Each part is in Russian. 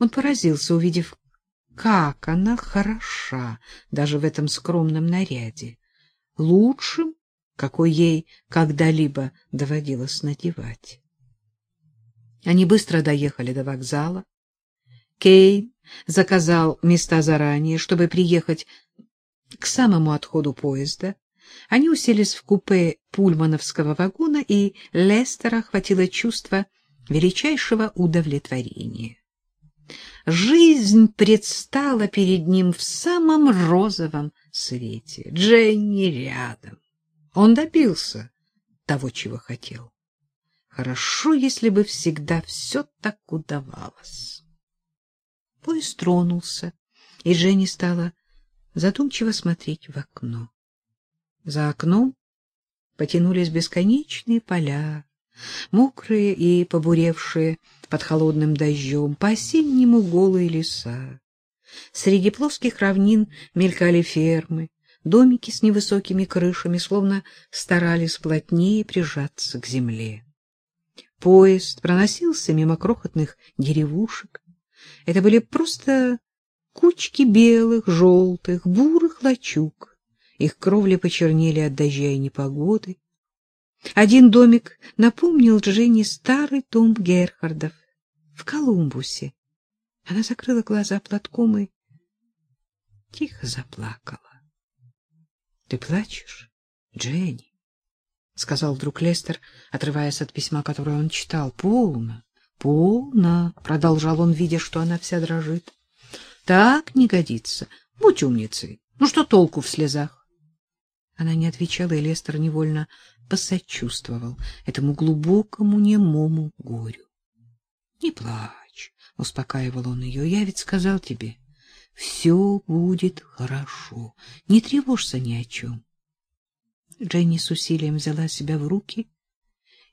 Он поразился, увидев, как она хороша даже в этом скромном наряде, лучшим, какой ей когда-либо доводилось надевать. Они быстро доехали до вокзала. Кейн заказал места заранее, чтобы приехать к самому отходу поезда. Они уселись в купе пульмановского вагона, и Лестера охватило чувство величайшего удовлетворения. Жизнь предстала перед ним в самом розовом свете. Дженни рядом. Он добился того, чего хотел. Хорошо, если бы всегда все так удавалось. Поезд тронулся, и Женя стала задумчиво смотреть в окно. За окном потянулись бесконечные поля, мокрые и побуревшие под холодным дождем, по-осеннему голые леса. Среди плоских равнин мелькали фермы, домики с невысокими крышами, словно старались плотнее прижаться к земле. Поезд проносился мимо крохотных деревушек. Это были просто кучки белых, желтых, бурых лачуг. Их кровли почернели от дождя и непогоды. Один домик напомнил Дженни старый дом Герхардов в Колумбусе. Она закрыла глаза платком и тихо заплакала. — Ты плачешь, Дженни? — сказал вдруг Лестер, отрываясь от письма, которое он читал. — Полно, полно, — продолжал он, видя, что она вся дрожит. — Так не годится. Будь умницей. Ну что толку в слезах? Она не отвечала, и Лестер невольно посочувствовал этому глубокому немому горю. — Не плачь, — успокаивал он ее. — Я ведь сказал тебе, все будет хорошо. Не тревожься ни о чем. Дженни с усилием взяла себя в руки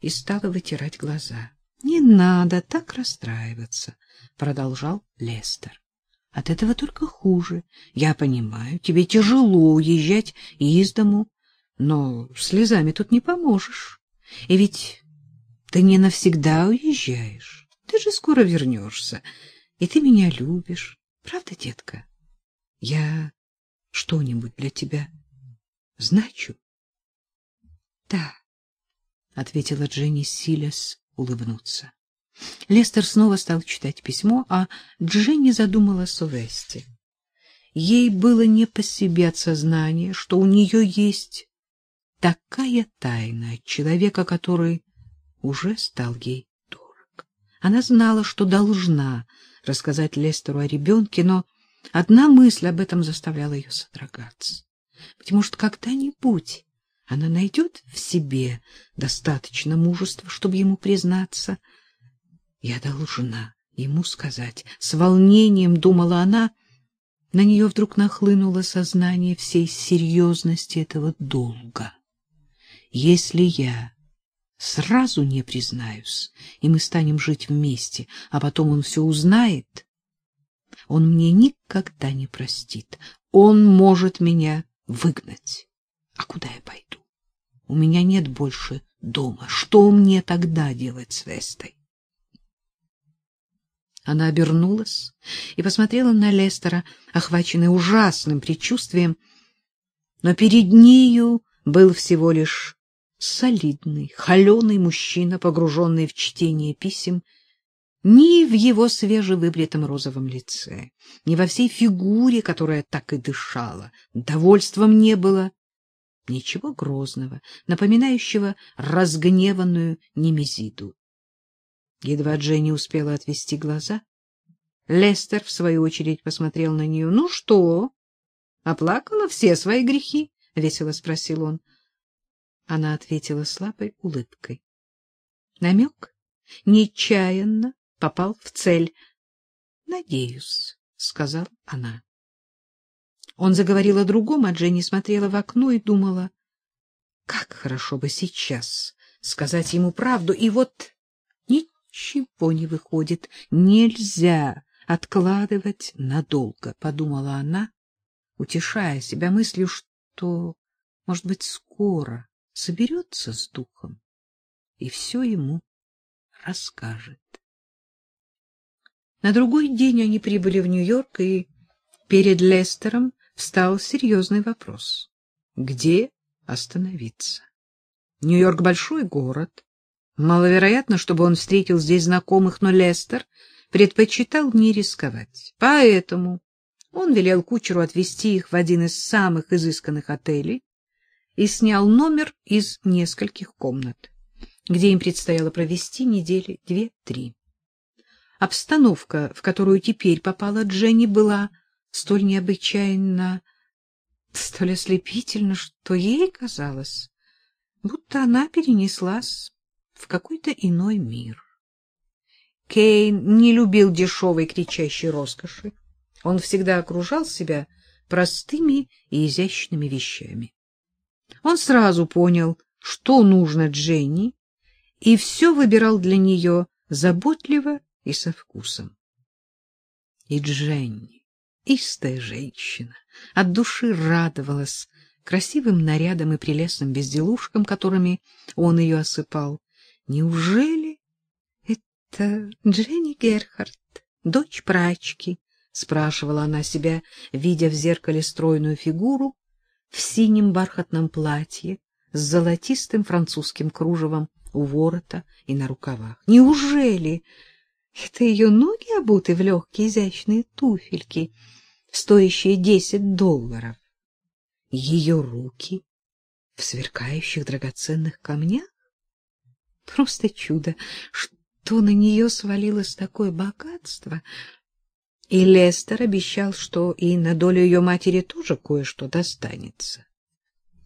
и стала вытирать глаза. — Не надо так расстраиваться, — продолжал Лестер. — От этого только хуже. Я понимаю, тебе тяжело уезжать из дому, но слезами тут не поможешь. И ведь ты не навсегда уезжаешь. Ты же скоро вернешься, и ты меня любишь. Правда, детка? Я что-нибудь для тебя значу? — Да, — ответила Дженни, силясь улыбнуться. Лестер снова стал читать письмо, а Дженни задумалась о Весте. Ей было не по себе от сознания, что у нее есть такая тайна от человека, который уже стал ей дорог. Она знала, что должна рассказать Лестеру о ребенке, но одна мысль об этом заставляла ее содрогаться. Быть может, когда-нибудь она найдет в себе достаточно мужества, чтобы ему признаться. Я должна ему сказать. С волнением думала она. На нее вдруг нахлынуло сознание всей серьезности этого долга. Если я сразу не признаюсь, и мы станем жить вместе, а потом он все узнает, он мне никогда не простит. Он может меня выгнать. А куда я пойду? У меня нет больше дома. Что мне тогда делать с Вестой? Она обернулась и посмотрела на Лестера, охваченный ужасным предчувствием, но перед нею был всего лишь солидный, холеный мужчина, погруженный в чтение писем, ни в его свежевыбритом розовом лице, ни во всей фигуре, которая так и дышала, довольством не было ничего грозного, напоминающего разгневанную Немезиду. Едва Дженни успела отвести глаза, Лестер, в свою очередь, посмотрел на нее. — Ну что, оплакала все свои грехи? — весело спросил он. Она ответила слабой улыбкой. Намек нечаянно попал в цель. — Надеюсь, — сказала она. Он заговорил о другом, а Дженни смотрела в окно и думала, как хорошо бы сейчас сказать ему правду. И вот ничего не выходит, нельзя откладывать надолго, — подумала она, утешая себя мыслью, что, может быть, скоро соберется с духом и все ему расскажет. На другой день они прибыли в Нью-Йорк, и перед Лестером встал серьезный вопрос. Где остановиться? Нью-Йорк — большой город. Маловероятно, чтобы он встретил здесь знакомых, но Лестер предпочитал не рисковать. Поэтому он велел кучеру отвезти их в один из самых изысканных отелей и снял номер из нескольких комнат, где им предстояло провести недели две-три. Обстановка, в которую теперь попала Дженни, была столь необычайно, столь ослепительна, что ей казалось, будто она перенеслась в какой-то иной мир. Кейн не любил дешевой кричащей роскоши. Он всегда окружал себя простыми и изящными вещами. Он сразу понял, что нужно Дженни, и все выбирал для нее заботливо и со вкусом. И Дженни, истая женщина, от души радовалась красивым нарядам и прелестным безделушкам, которыми он ее осыпал. Неужели это Дженни Герхард, дочь прачки? спрашивала она себя, видя в зеркале стройную фигуру в синем бархатном платье с золотистым французским кружевом у ворота и на рукавах. Неужели это ее ноги обуты в легкие изящные туфельки, стоящие десять долларов? ее руки в сверкающих драгоценных камнях? Просто чудо, что на нее свалилось такое богатство. И Лестер обещал, что и на долю ее матери тоже кое-что достанется.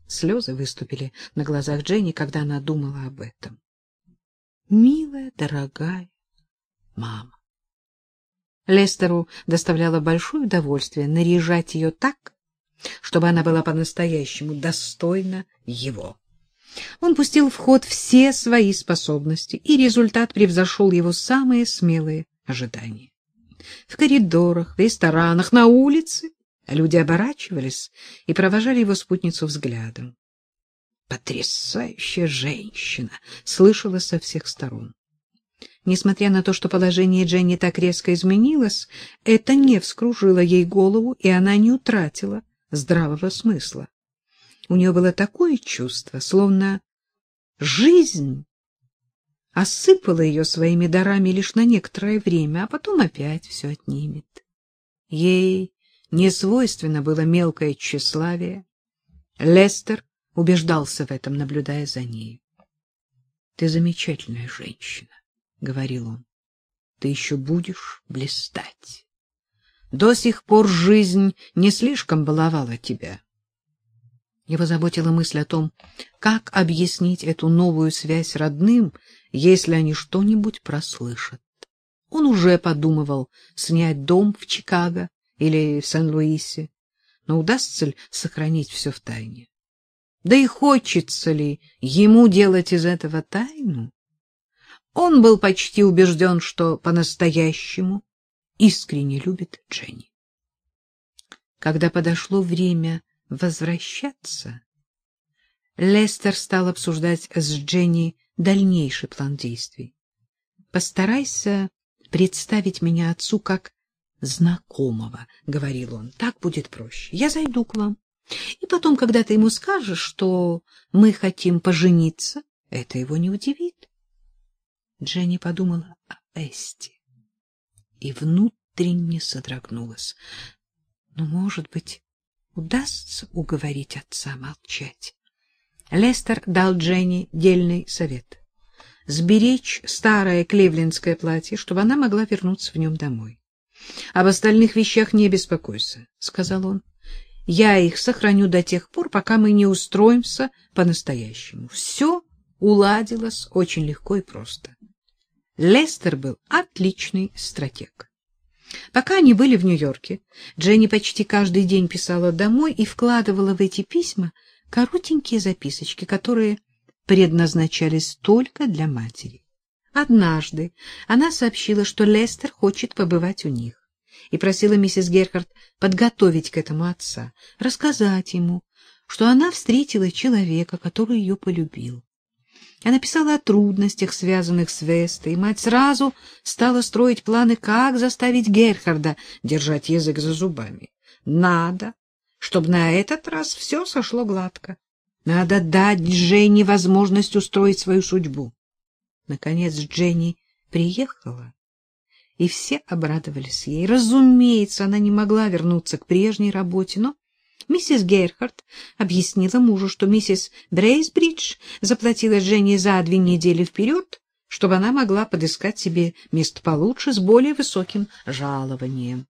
Слезы выступили на глазах Дженни, когда она думала об этом. Милая, дорогая мама. Лестеру доставляло большое удовольствие наряжать ее так, чтобы она была по-настоящему достойна его. Он пустил в ход все свои способности, и результат превзошел его самые смелые ожидания. В коридорах, в ресторанах, на улице люди оборачивались и провожали его спутницу взглядом. Потрясающая женщина, слышала со всех сторон. Несмотря на то, что положение Дженни так резко изменилось, это не вскружило ей голову, и она не утратила здравого смысла. У нее было такое чувство, словно жизнь осыпала ее своими дарами лишь на некоторое время, а потом опять все отнимет. Ей не свойственно было мелкое тщеславие. Лестер убеждался в этом, наблюдая за ней. — Ты замечательная женщина, — говорил он. — Ты еще будешь блистать. До сих пор жизнь не слишком баловала тебя. Его заботила мысль о том, как объяснить эту новую связь родным, если они что-нибудь прослышат. Он уже подумывал снять дом в Чикаго или в Сан-Луисе, но удастся ли сохранить все в тайне? Да и хочется ли ему делать из этого тайну? Он был почти убежден, что по-настоящему искренне любит Дженни. Когда подошло время возвращаться, Лестер стал обсуждать с Дженни дальнейший план действий. Постарайся представить меня отцу как знакомого, говорил он. Так будет проще. Я зайду к вам. И потом, когда ты ему скажешь, что мы хотим пожениться, это его не удивит. Дженни подумала о Эсте и внутренне содрогнулась. Но, может быть, удастся уговорить отца молчать. Лестер дал Дженни дельный совет — сберечь старое кливлендское платье, чтобы она могла вернуться в нем домой. — Об остальных вещах не беспокойся, — сказал он. — Я их сохраню до тех пор, пока мы не устроимся по-настоящему. Все уладилось очень легко и просто. Лестер был отличный стратег. Пока они были в Нью-Йорке, Дженни почти каждый день писала домой и вкладывала в эти письма коротенькие записочки, которые предназначались только для матери. Однажды она сообщила, что Лестер хочет побывать у них, и просила миссис Герхард подготовить к этому отца, рассказать ему, что она встретила человека, который ее полюбил. Она писала о трудностях, связанных с Вестой, и мать сразу стала строить планы, как заставить Герхарда держать язык за зубами. Надо, чтобы на этот раз все сошло гладко. Надо дать Дженни возможность устроить свою судьбу. Наконец Дженни приехала, и все обрадовались ей. Разумеется, она не могла вернуться к прежней работе, но Миссис Герхард объяснила мужу, что миссис Брейсбридж заплатила Жене за две недели вперед, чтобы она могла подыскать себе место получше с более высоким жалованием.